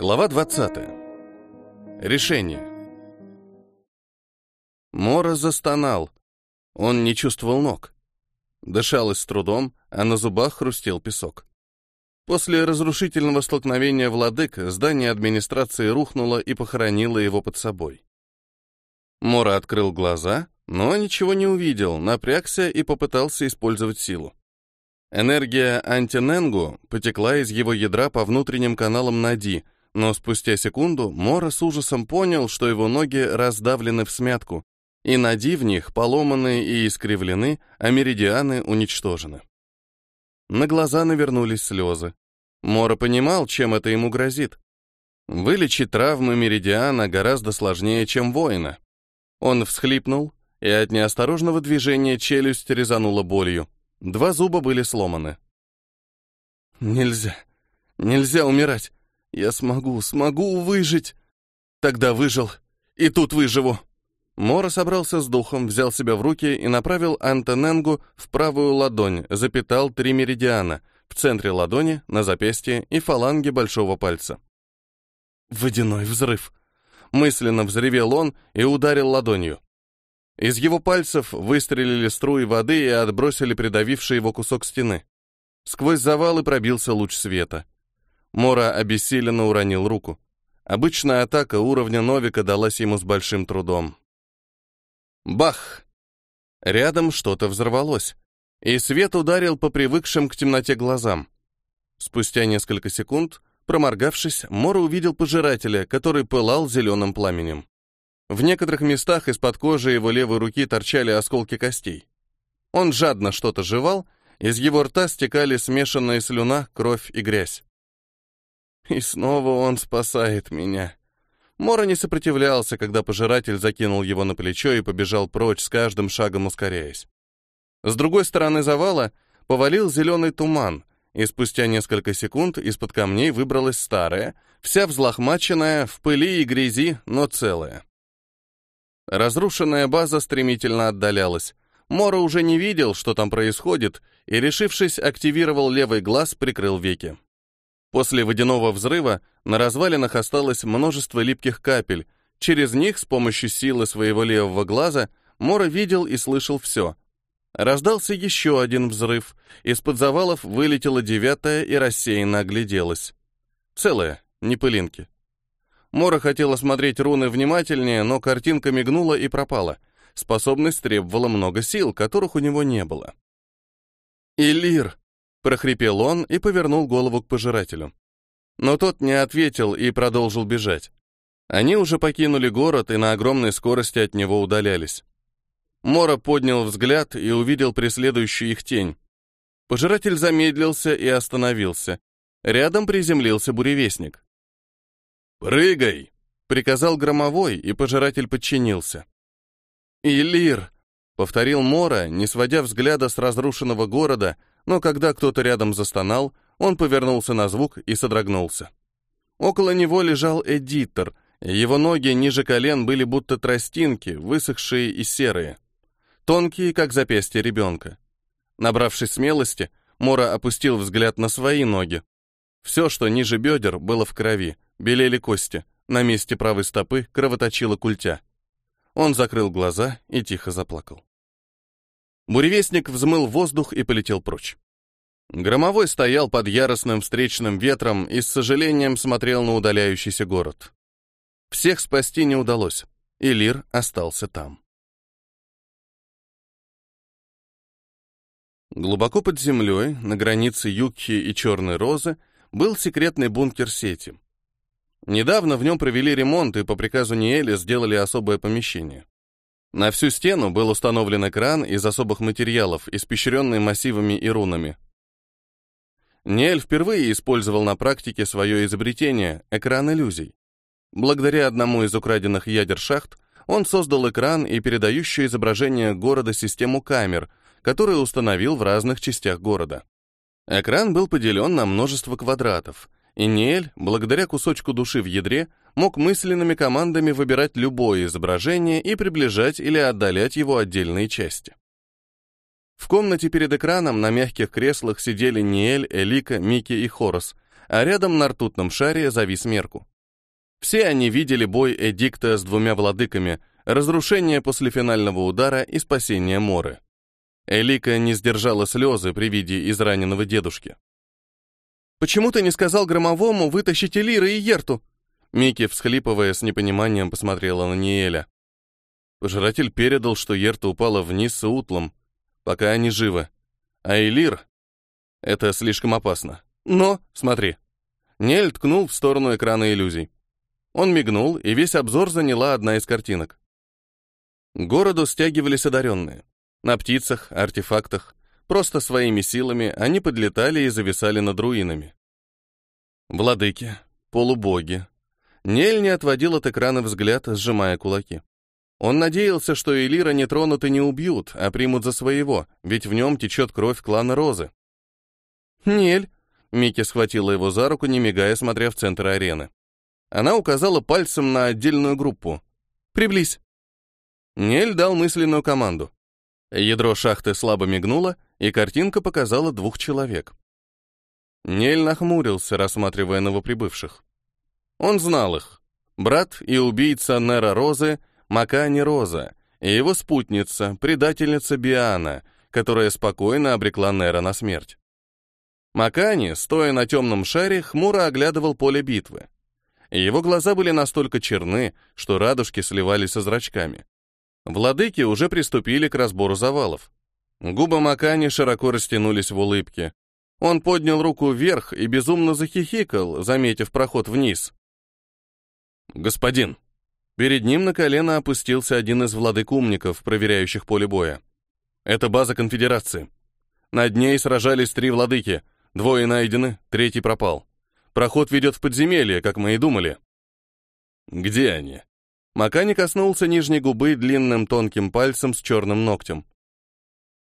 Глава 20. Решение. Мора застонал. Он не чувствовал ног. Дышалось с трудом, а на зубах хрустел песок. После разрушительного столкновения владык здание администрации рухнуло и похоронило его под собой. Мора открыл глаза, но ничего не увидел, напрягся и попытался использовать силу. Энергия антиненгу потекла из его ядра по внутренним каналам Нади, но спустя секунду Мора с ужасом понял, что его ноги раздавлены в смятку, и Нади в них поломаны и искривлены, а меридианы уничтожены. На глаза навернулись слезы. Мора понимал, чем это ему грозит. Вылечить травмы меридиана гораздо сложнее, чем воина. Он всхлипнул, и от неосторожного движения челюсть резанула болью. Два зуба были сломаны. «Нельзя, нельзя умирать. Я смогу, смогу выжить. Тогда выжил, и тут выживу». Мора собрался с духом, взял себя в руки и направил Антоненгу в правую ладонь, запитал три меридиана, в центре ладони, на запястье и фаланге большого пальца. Водяной взрыв. Мысленно взревел он и ударил ладонью. Из его пальцев выстрелили струи воды и отбросили придавивший его кусок стены. Сквозь завалы пробился луч света. Мора обессиленно уронил руку. Обычная атака уровня Новика далась ему с большим трудом. Бах! Рядом что-то взорвалось, и свет ударил по привыкшим к темноте глазам. Спустя несколько секунд, проморгавшись, Мора увидел пожирателя, который пылал зеленым пламенем. В некоторых местах из-под кожи его левой руки торчали осколки костей. Он жадно что-то жевал, из его рта стекали смешанная слюна, кровь и грязь. И снова он спасает меня. Мора не сопротивлялся, когда пожиратель закинул его на плечо и побежал прочь, с каждым шагом ускоряясь. С другой стороны завала повалил зеленый туман, и спустя несколько секунд из-под камней выбралась старая, вся взлохмаченная, в пыли и грязи, но целая. Разрушенная база стремительно отдалялась. Мора уже не видел, что там происходит, и, решившись, активировал левый глаз, прикрыл веки. После водяного взрыва на развалинах осталось множество липких капель. Через них, с помощью силы своего левого глаза, Мора видел и слышал все. Раздался еще один взрыв. Из-под завалов вылетела девятая и рассеянно огляделась. Целая, не пылинки. Мора хотела смотреть руны внимательнее, но картинка мигнула и пропала. Способность требовала много сил, которых у него не было. «Илир!» — прохрипел он и повернул голову к пожирателю. Но тот не ответил и продолжил бежать. Они уже покинули город и на огромной скорости от него удалялись. Мора поднял взгляд и увидел преследующую их тень. Пожиратель замедлился и остановился. Рядом приземлился буревестник. «Прыгай!» — приказал громовой, и пожиратель подчинился. «Илир!» — повторил Мора, не сводя взгляда с разрушенного города, но когда кто-то рядом застонал, он повернулся на звук и содрогнулся. Около него лежал Эдитор, его ноги ниже колен были будто тростинки, высохшие и серые. Тонкие, как запястье ребенка. Набравшись смелости, Мора опустил взгляд на свои ноги. Все, что ниже бедер, было в крови, Белели кости. На месте правой стопы кровоточила культя. Он закрыл глаза и тихо заплакал. Буревестник взмыл воздух и полетел прочь. Громовой стоял под яростным встречным ветром и с сожалением смотрел на удаляющийся город. Всех спасти не удалось, и Лир остался там. Глубоко под землей, на границе Юкхи и Черной Розы, был секретный бункер сети. Недавно в нем провели ремонт и по приказу Ниэля сделали особое помещение. На всю стену был установлен экран из особых материалов, испещренный массивами и рунами. Ниэль впервые использовал на практике свое изобретение — экран иллюзий. Благодаря одному из украденных ядер шахт он создал экран и передающее изображение города систему камер, который установил в разных частях города. Экран был поделен на множество квадратов — и Ниэль, благодаря кусочку души в ядре, мог мысленными командами выбирать любое изображение и приближать или отдалять его отдельные части. В комнате перед экраном на мягких креслах сидели Ниэль, Элика, Мики и Хорос, а рядом на ртутном шаре завис Мерку. Все они видели бой Эдикта с двумя владыками, разрушение после финального удара и спасение Моры. Элика не сдержала слезы при виде израненного дедушки. «Почему ты не сказал Громовому вытащить Элира и Ерту?» Микки, всхлипывая с непониманием, посмотрела на Ниэля. Пожиратель передал, что Ерта упала вниз с утлом, пока они живы. А Элир... Это слишком опасно. Но, смотри. Нель ткнул в сторону экрана иллюзий. Он мигнул, и весь обзор заняла одна из картинок. К городу стягивались одаренные. На птицах, артефактах, просто своими силами они подлетали и зависали над руинами. Владыки, полубоги. Нель не отводил от экрана взгляд, сжимая кулаки. Он надеялся, что Элира не тронут и не убьют, а примут за своего, ведь в нем течет кровь клана Розы. «Нель!» — Микки схватила его за руку, не мигая, смотря в центр арены. Она указала пальцем на отдельную группу. «Приблизь!» Нель дал мысленную команду. Ядро шахты слабо мигнуло, и картинка показала двух человек. Нель нахмурился, рассматривая новоприбывших. Он знал их. Брат и убийца Нера Розы, Макани Роза, и его спутница, предательница Биана, которая спокойно обрекла Нера на смерть. Макани, стоя на темном шаре, хмуро оглядывал поле битвы. Его глаза были настолько черны, что радужки сливались со зрачками. Владыки уже приступили к разбору завалов. Губы Макани широко растянулись в улыбке. Он поднял руку вверх и безумно захихикал, заметив проход вниз. «Господин!» Перед ним на колено опустился один из владык-умников, проверяющих поле боя. «Это база конфедерации. Над ней сражались три владыки. Двое найдены, третий пропал. Проход ведет в подземелье, как мы и думали». «Где они?» Макани коснулся нижней губы длинным тонким пальцем с черным ногтем.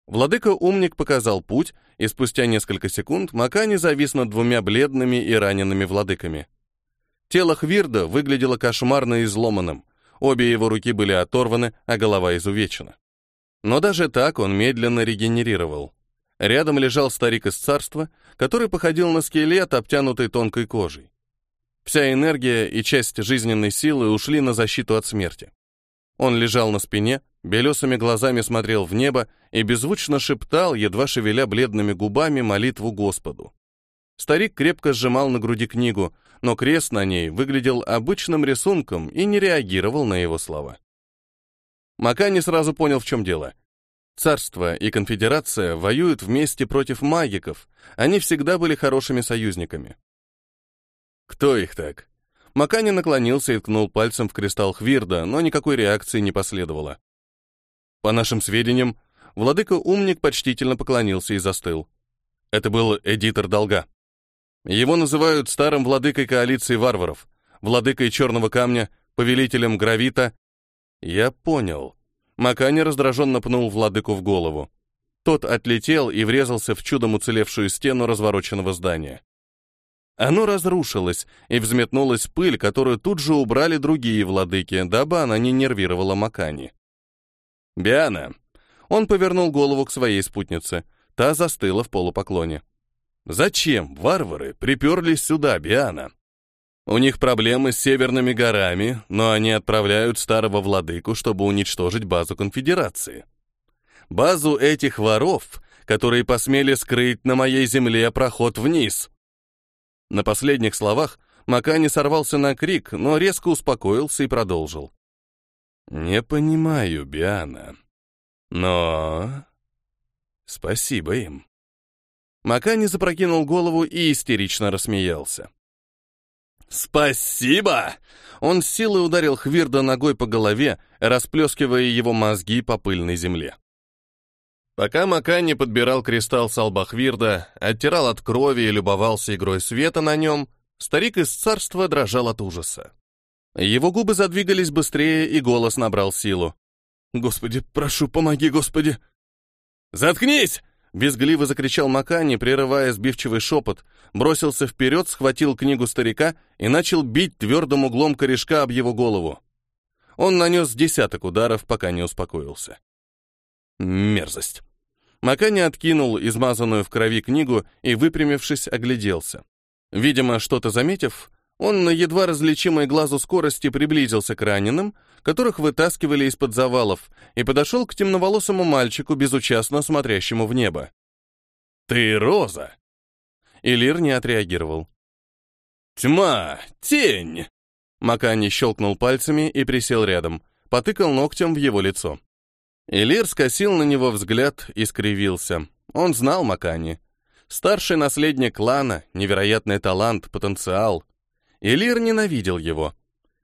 Владыка-умник показал путь, и спустя несколько секунд Макани завис над двумя бледными и ранеными владыками. Тело Хвирда выглядело кошмарно изломанным, обе его руки были оторваны, а голова изувечена. Но даже так он медленно регенерировал. Рядом лежал старик из царства, который походил на скелет, обтянутый тонкой кожей. Вся энергия и часть жизненной силы ушли на защиту от смерти. Он лежал на спине, белесыми глазами смотрел в небо и беззвучно шептал, едва шевеля бледными губами, молитву Господу. Старик крепко сжимал на груди книгу, но крест на ней выглядел обычным рисунком и не реагировал на его слова. Мака не сразу понял, в чем дело. Царство и конфедерация воюют вместе против магиков, они всегда были хорошими союзниками. «Кто их так?» Макани наклонился и ткнул пальцем в кристалл Хвирда, но никакой реакции не последовало. По нашим сведениям, владыка-умник почтительно поклонился и застыл. Это был эдитор долга. Его называют старым владыкой коалиции варваров, владыкой черного камня, повелителем гравита. Я понял. Макани раздраженно пнул владыку в голову. Тот отлетел и врезался в чудом уцелевшую стену развороченного здания. Оно разрушилось, и взметнулась пыль, которую тут же убрали другие владыки, дабы она не нервировала Макани. «Биана!» Он повернул голову к своей спутнице. Та застыла в полупоклоне. «Зачем варвары приперлись сюда, Биана?» У них проблемы с северными горами, но они отправляют старого владыку, чтобы уничтожить базу конфедерации. Базу этих воров, которые посмели скрыть на моей земле проход вниз. На последних словах Макани сорвался на крик, но резко успокоился и продолжил. «Не понимаю, Биана. Но... Спасибо им». Макани запрокинул голову и истерично рассмеялся. «Спасибо!» Он с силой ударил Хвирда ногой по голове, расплескивая его мозги по пыльной земле. Пока Макани подбирал кристалл с Албахвирда, оттирал от крови и любовался игрой света на нем, старик из царства дрожал от ужаса. Его губы задвигались быстрее, и голос набрал силу. «Господи, прошу, помоги, Господи!» «Заткнись!» — визгливо закричал Макани, прерывая сбивчивый шепот, бросился вперед, схватил книгу старика и начал бить твердым углом корешка об его голову. Он нанес десяток ударов, пока не успокоился. Мерзость. Макани откинул измазанную в крови книгу и, выпрямившись, огляделся. Видимо, что-то заметив, он на едва различимой глазу скорости приблизился к раненым, которых вытаскивали из-под завалов, и подошел к темноволосому мальчику, безучастно смотрящему в небо. «Ты Роза!» Илир не отреагировал. «Тьма! Тень!» Макани щелкнул пальцами и присел рядом, потыкал ногтем в его лицо. Илир скосил на него взгляд и скривился. Он знал Макани. Старший наследник клана, невероятный талант, потенциал. Илир ненавидел его.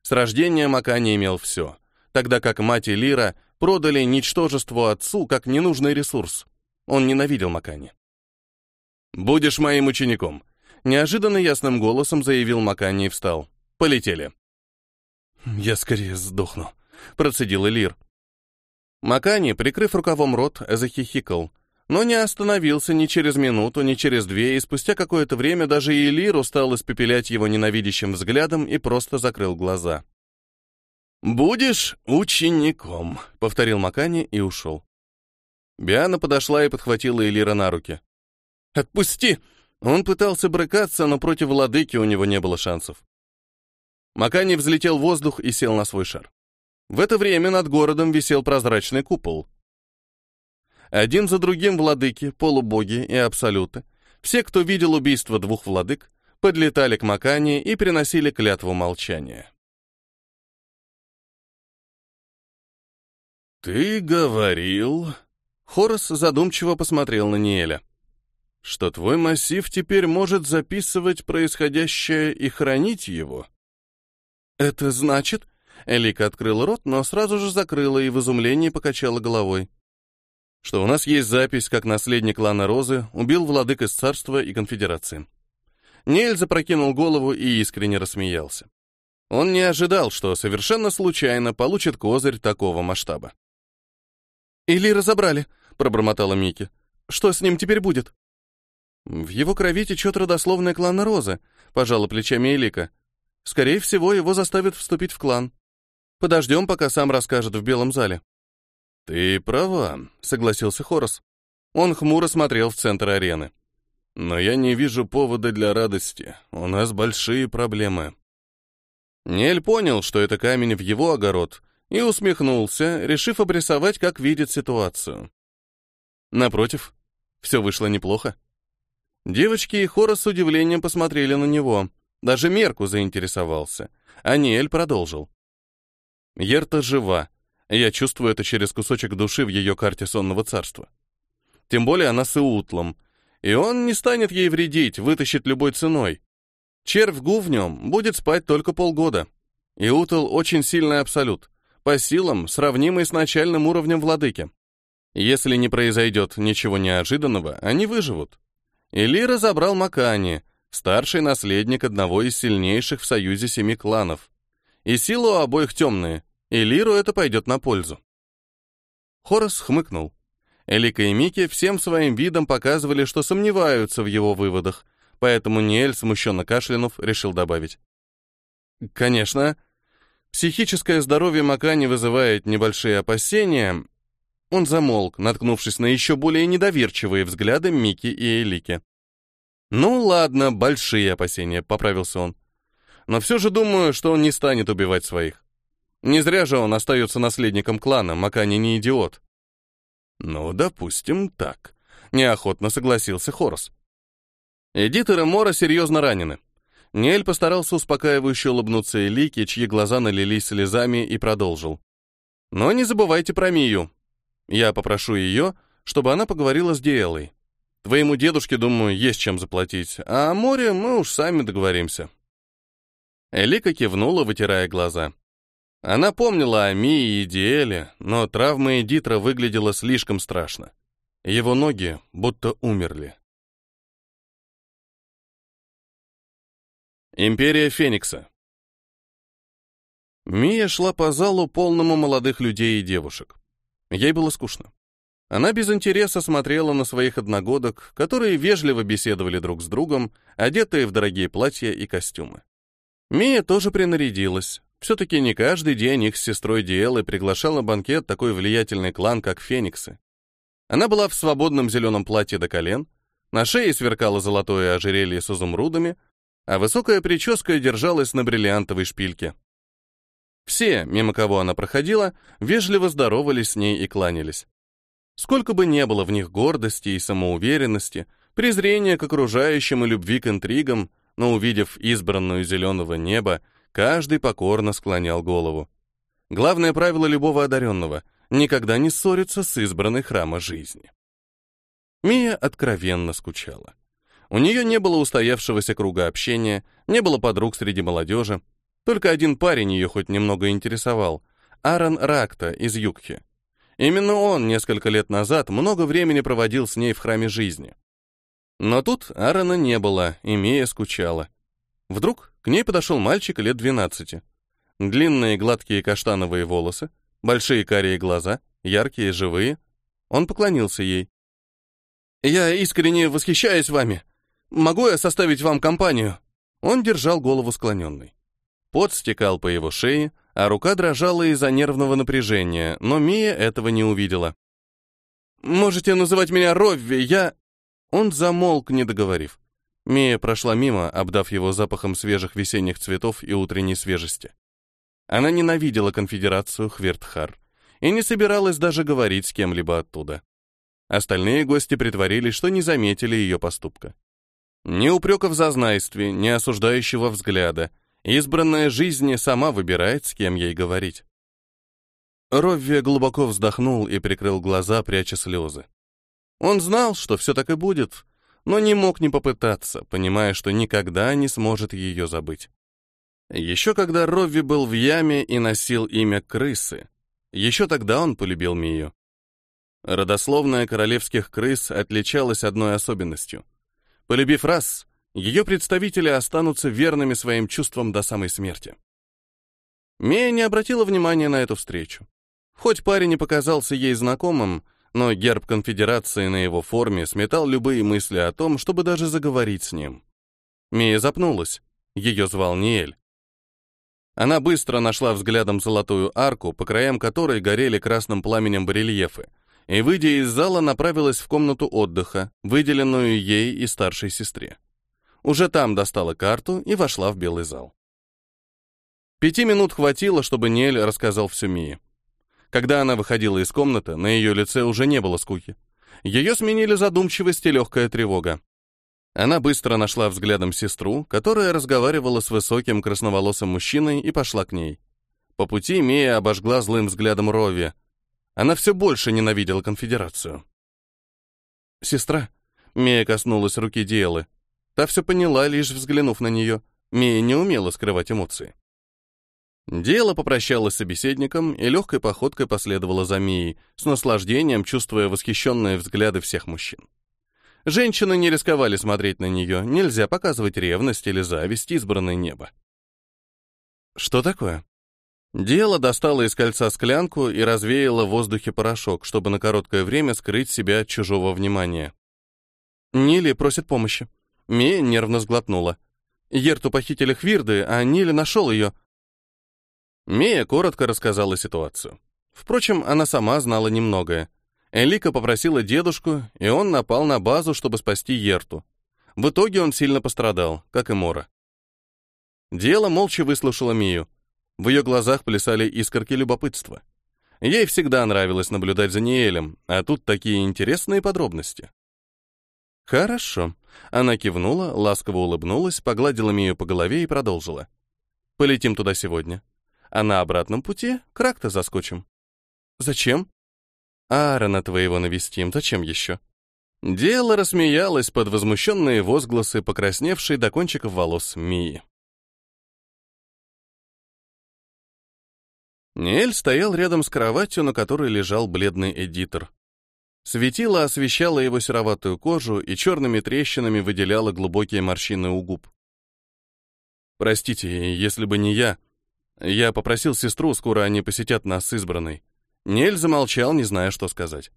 С рождения Макани имел все, тогда как мать Илира продали ничтожеству отцу как ненужный ресурс. Он ненавидел Макани. «Будешь моим учеником», — неожиданно ясным голосом заявил Макани и встал. «Полетели». «Я скорее сдохну», — процедил Элир. Макани, прикрыв рукавом рот, захихикал, но не остановился ни через минуту, ни через две, и спустя какое-то время даже Элир устал испепелять его ненавидящим взглядом и просто закрыл глаза. «Будешь учеником», — повторил Макани и ушел. Биана подошла и подхватила Элира на руки. «Отпусти!» Он пытался брыкаться, но против владыки у него не было шансов. Макани взлетел в воздух и сел на свой шар. В это время над городом висел прозрачный купол. Один за другим владыки, полубоги и абсолюты, все, кто видел убийство двух владык, подлетали к Макани и приносили клятву молчания. «Ты говорил...» Хорос задумчиво посмотрел на Ниэля что твой массив теперь может записывать происходящее и хранить его. Это значит... Элика открыла рот, но сразу же закрыла и в изумлении покачала головой. Что у нас есть запись, как наследник клана Розы убил владык из царства и конфедерации. Нель запрокинул голову и искренне рассмеялся. Он не ожидал, что совершенно случайно получит козырь такого масштаба. «Или разобрали», — пробормотала Мики. «Что с ним теперь будет?» В его крови течет родословная клана Розы, пожала плечами Элика. Скорее всего, его заставят вступить в клан. Подождем, пока сам расскажет в белом зале. Ты права, согласился Хорос. Он хмуро смотрел в центр арены. Но я не вижу повода для радости. У нас большие проблемы. Нель понял, что это камень в его огород, и усмехнулся, решив обрисовать, как видит ситуацию. Напротив, все вышло неплохо. Девочки и Хора с удивлением посмотрели на него. Даже Мерку заинтересовался. А Ниэль продолжил. Ерта жива. Я чувствую это через кусочек души в ее карте сонного царства. Тем более она с Иутлом. И он не станет ей вредить, вытащит любой ценой. Червь Гу в нем будет спать только полгода. Иутл очень сильный абсолют. По силам, сравнимый с начальным уровнем владыки. Если не произойдет ничего неожиданного, они выживут. Элира забрал Макани, старший наследник одного из сильнейших в союзе семи кланов. И силу у обоих темные, Элиру это пойдет на пользу. Хорос хмыкнул. Элика и Мики всем своим видом показывали, что сомневаются в его выводах, поэтому Ниэль, смущенно кашлянув, решил добавить. Конечно, психическое здоровье Макани вызывает небольшие опасения, он замолк, наткнувшись на еще более недоверчивые взгляды Мики и Элики. «Ну ладно, большие опасения», — поправился он. «Но все же думаю, что он не станет убивать своих. Не зря же он остается наследником клана, Макани не идиот». «Ну, допустим, так», — неохотно согласился Хорос. Эдитор и Мора серьезно ранены. Нель постарался успокаивающе улыбнуться Элике, чьи глаза налились слезами, и продолжил. «Но не забывайте про Мию. Я попрошу ее, чтобы она поговорила с Диэлой. Твоему дедушке, думаю, есть чем заплатить, а о море мы уж сами договоримся». Элика кивнула, вытирая глаза. Она помнила о Мии и Диэле, но травма Эдитра выглядела слишком страшно. Его ноги будто умерли. Империя Феникса Мия шла по залу, полному молодых людей и девушек. Ей было скучно. Она без интереса смотрела на своих одногодок, которые вежливо беседовали друг с другом, одетые в дорогие платья и костюмы. Мия тоже принарядилась. Все-таки не каждый день их с сестрой Диэлой приглашала банкет такой влиятельный клан, как Фениксы. Она была в свободном зеленом платье до колен, на шее сверкало золотое ожерелье с изумрудами, а высокая прическа держалась на бриллиантовой шпильке. Все, мимо кого она проходила, вежливо здоровались с ней и кланялись. Сколько бы ни было в них гордости и самоуверенности, презрения к окружающим и любви к интригам, но увидев избранную зеленого неба, каждый покорно склонял голову. Главное правило любого одаренного — никогда не ссориться с избранной храма жизни. Мия откровенно скучала. У нее не было устоявшегося круга общения, не было подруг среди молодежи, только один парень ее хоть немного интересовал — Аарон Ракта из Юкхи. Именно он несколько лет назад много времени проводил с ней в храме жизни. Но тут Аарона не было, и Мия скучала. Вдруг к ней подошел мальчик лет 12. Длинные гладкие каштановые волосы, большие карие глаза, яркие, живые. Он поклонился ей. «Я искренне восхищаюсь вами. Могу я составить вам компанию?» Он держал голову склоненной. Пот стекал по его шее, а рука дрожала из-за нервного напряжения, но Мия этого не увидела. «Можете называть меня Ровви, я...» Он замолк, не договорив. Мия прошла мимо, обдав его запахом свежих весенних цветов и утренней свежести. Она ненавидела конфедерацию Хвертхар и не собиралась даже говорить с кем-либо оттуда. Остальные гости притворились, что не заметили ее поступка. Ни упреков в зазнайстве, ни осуждающего взгляда — Избранная жизнь сама выбирает, с кем ей говорить. Ровви глубоко вздохнул и прикрыл глаза, пряча слезы. Он знал, что все так и будет, но не мог не попытаться, понимая, что никогда не сможет ее забыть. Еще когда Ровви был в яме и носил имя крысы, еще тогда он полюбил Мию. Родословная королевских крыс отличалась одной особенностью. Полюбив раз, ее представители останутся верными своим чувствам до самой смерти. Мия не обратила внимания на эту встречу. Хоть парень не показался ей знакомым, но герб конфедерации на его форме сметал любые мысли о том, чтобы даже заговорить с ним. Мия запнулась. Ее звал Ниэль. Она быстро нашла взглядом золотую арку, по краям которой горели красным пламенем барельефы, и, выйдя из зала, направилась в комнату отдыха, выделенную ей и старшей сестре. Уже там достала карту и вошла в белый зал. Пяти минут хватило, чтобы Нель рассказал всю Мии. Когда она выходила из комнаты, на ее лице уже не было скуки. Ее сменили задумчивость и легкая тревога. Она быстро нашла взглядом сестру, которая разговаривала с высоким красноволосым мужчиной, и пошла к ней. По пути Мия обожгла злым взглядом Рови. Она все больше ненавидела конфедерацию. «Сестра», — Мия коснулась руки Диэлы, Та все поняла, лишь взглянув на нее. Мия не умела скрывать эмоции. Дело попрощалась с собеседником и легкой походкой последовала за Мией, с наслаждением чувствуя восхищенные взгляды всех мужчин. Женщины не рисковали смотреть на нее, нельзя показывать ревность или зависть избранное небо. «Что такое?» Дело достала из кольца склянку и развеяла в воздухе порошок, чтобы на короткое время скрыть себя от чужого внимания. Нили просит помощи. Мия нервно сглотнула. Ерту похитили Хвирды, а Нили нашел ее. Мия коротко рассказала ситуацию. Впрочем, она сама знала немногое. Элика попросила дедушку, и он напал на базу, чтобы спасти Ерту. В итоге он сильно пострадал, как и Мора. Дело молча выслушала Мию. В ее глазах плясали искорки любопытства. Ей всегда нравилось наблюдать за Ниэлем, а тут такие интересные подробности. «Хорошо». Она кивнула, ласково улыбнулась, погладила Мию по голове и продолжила. «Полетим туда сегодня. А на обратном пути крак-то заскочим». «Зачем?» «Аарона твоего навестим. Зачем еще?» Дело рассмеялось под возмущенные возгласы, покрасневшей до кончиков волос Мии. Ниэль стоял рядом с кроватью, на которой лежал бледный эдитор. Светило освещало его сероватую кожу и черными трещинами выделяло глубокие морщины у губ. «Простите, если бы не я. Я попросил сестру, скоро они посетят нас с избранной». Нель замолчал, не зная, что сказать.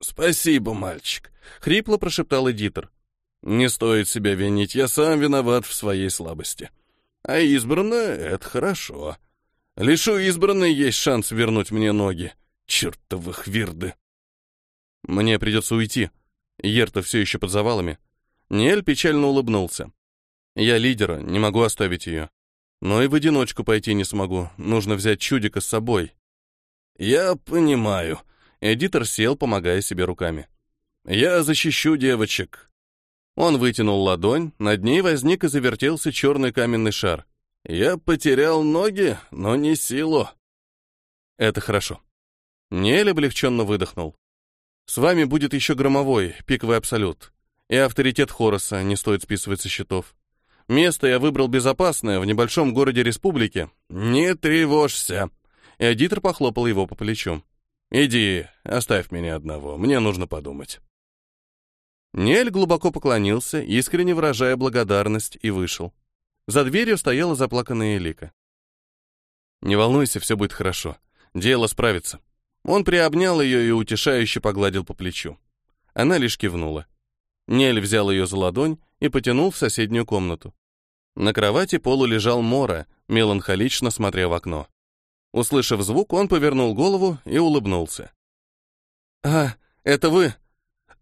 «Спасибо, мальчик», — хрипло прошептал эдитор. «Не стоит себя винить, я сам виноват в своей слабости. А избранная — это хорошо. Лишь у избранной есть шанс вернуть мне ноги. Чертовых вирды!» Мне придется уйти. Ерта все еще под завалами. Ниэль печально улыбнулся. Я лидера, не могу оставить ее. Но и в одиночку пойти не смогу. Нужно взять чудика с собой. Я понимаю. Эдитор сел, помогая себе руками. Я защищу девочек. Он вытянул ладонь, над ней возник и завертелся черный каменный шар. Я потерял ноги, но не силу. Это хорошо. Нель облегченно выдохнул. С вами будет еще громовой, пиковый абсолют. И авторитет Хороса не стоит списывать со счетов. Место я выбрал безопасное, в небольшом городе республики. Не тревожься. Эдитор похлопал его по плечу. Иди, оставь меня одного, мне нужно подумать. Нель глубоко поклонился, искренне выражая благодарность, и вышел. За дверью стояла заплаканная Элика. «Не волнуйся, все будет хорошо. Дело справится». Он приобнял ее и утешающе погладил по плечу. Она лишь кивнула. Нель взял ее за ладонь и потянул в соседнюю комнату. На кровати полу лежал Мора, меланхолично смотря в окно. Услышав звук, он повернул голову и улыбнулся. «А, это вы?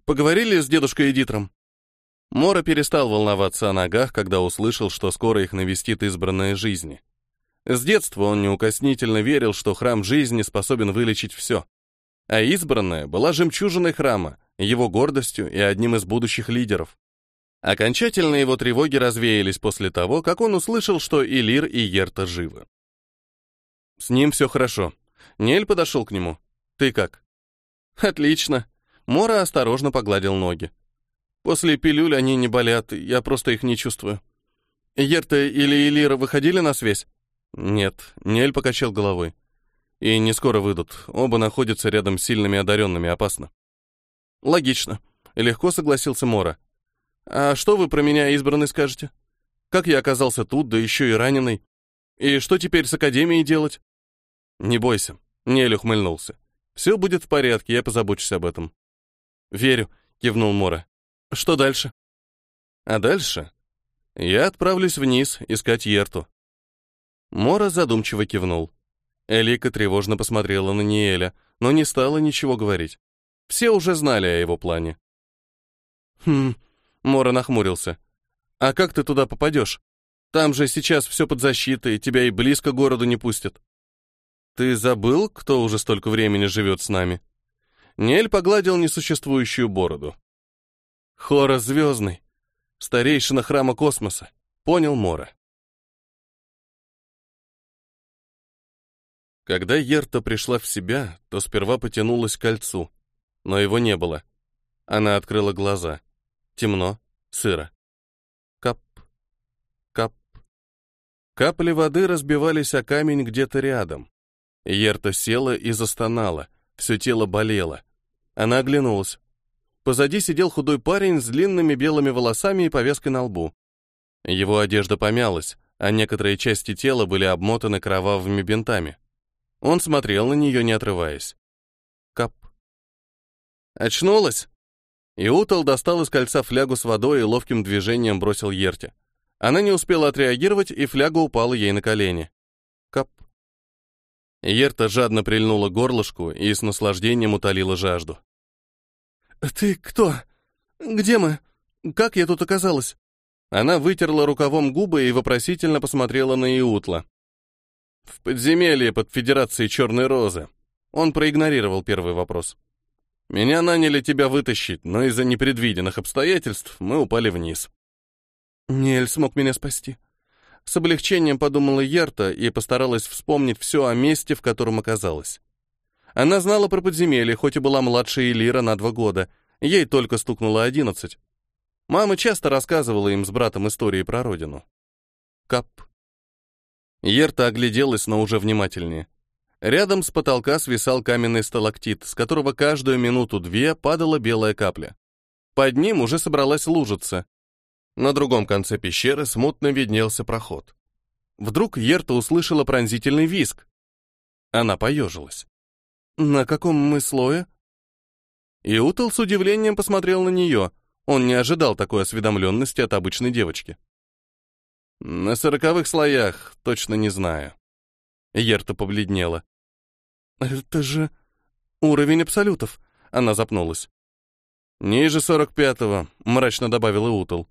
Поговорили с дедушкой Эдитром?» Мора перестал волноваться о ногах, когда услышал, что скоро их навестит избранная жизни. С детства он неукоснительно верил, что храм жизни способен вылечить все. А избранная была жемчужиной храма, его гордостью и одним из будущих лидеров. Окончательно его тревоги развеялись после того, как он услышал, что и Лир, и Ерта живы. С ним все хорошо. Нель подошел к нему. «Ты как?» «Отлично». Мора осторожно погладил ноги. «После пилюль они не болят, я просто их не чувствую». «Ерта или Элира выходили на связь?» Нет, Нель покачал головой. И не скоро выйдут. Оба находятся рядом с сильными одаренными, опасно. Логично. Легко согласился Мора. А что вы про меня избранный скажете? Как я оказался тут, да еще и раненый? И что теперь с Академией делать? Не бойся. Нель ухмыльнулся. Все будет в порядке, я позабочусь об этом. Верю, кивнул Мора. Что дальше? А дальше? Я отправлюсь вниз искать Ерту. Мора задумчиво кивнул. Элика тревожно посмотрела на Ниэля, но не стала ничего говорить. Все уже знали о его плане. «Хм...» — Мора нахмурился. «А как ты туда попадешь? Там же сейчас все под защитой, тебя и близко к городу не пустят». «Ты забыл, кто уже столько времени живет с нами?» Нель погладил несуществующую бороду. «Хора Звездный, старейшина храма космоса», — понял Мора. Когда Ерта пришла в себя, то сперва потянулась к кольцу, но его не было. Она открыла глаза. Темно, сыро. Кап, кап. Капли воды разбивались о камень где-то рядом. Ерта села и застонала, все тело болело. Она оглянулась. Позади сидел худой парень с длинными белыми волосами и повязкой на лбу. Его одежда помялась, а некоторые части тела были обмотаны кровавыми бинтами. Он смотрел на нее, не отрываясь. Кап. Очнулась. Иутал достал из кольца флягу с водой и ловким движением бросил Ерте. Она не успела отреагировать, и фляга упала ей на колени. Кап. Ерта жадно прильнула горлышку и с наслаждением утолила жажду. «Ты кто? Где мы? Как я тут оказалась?» Она вытерла рукавом губы и вопросительно посмотрела на Иутла. В подземелье под Федерацией Черной Розы. Он проигнорировал первый вопрос. Меня наняли тебя вытащить, но из-за непредвиденных обстоятельств мы упали вниз. Нель смог меня спасти. С облегчением подумала Ерта и постаралась вспомнить все о месте, в котором оказалась. Она знала про подземелье, хоть и была младше Элира на два года. Ей только стукнуло одиннадцать. Мама часто рассказывала им с братом истории про родину. Кап, Ерта огляделась, но уже внимательнее. Рядом с потолка свисал каменный сталактит, с которого каждую минуту-две падала белая капля. Под ним уже собралась лужица. На другом конце пещеры смутно виднелся проход. Вдруг Ерта услышала пронзительный визг. Она поежилась. «На каком мы слое?» Иутал с удивлением посмотрел на нее. Он не ожидал такой осведомленности от обычной девочки. На сороковых слоях, точно не знаю. Ерта побледнела. Это же уровень абсолютов. Она запнулась. «Ниже сорок пятого», — мрачно добавила Утл.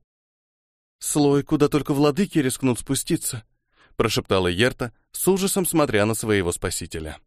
«Слой, куда только владыки рискнут спуститься», — прошептала Ерта, с ужасом смотря на своего спасителя.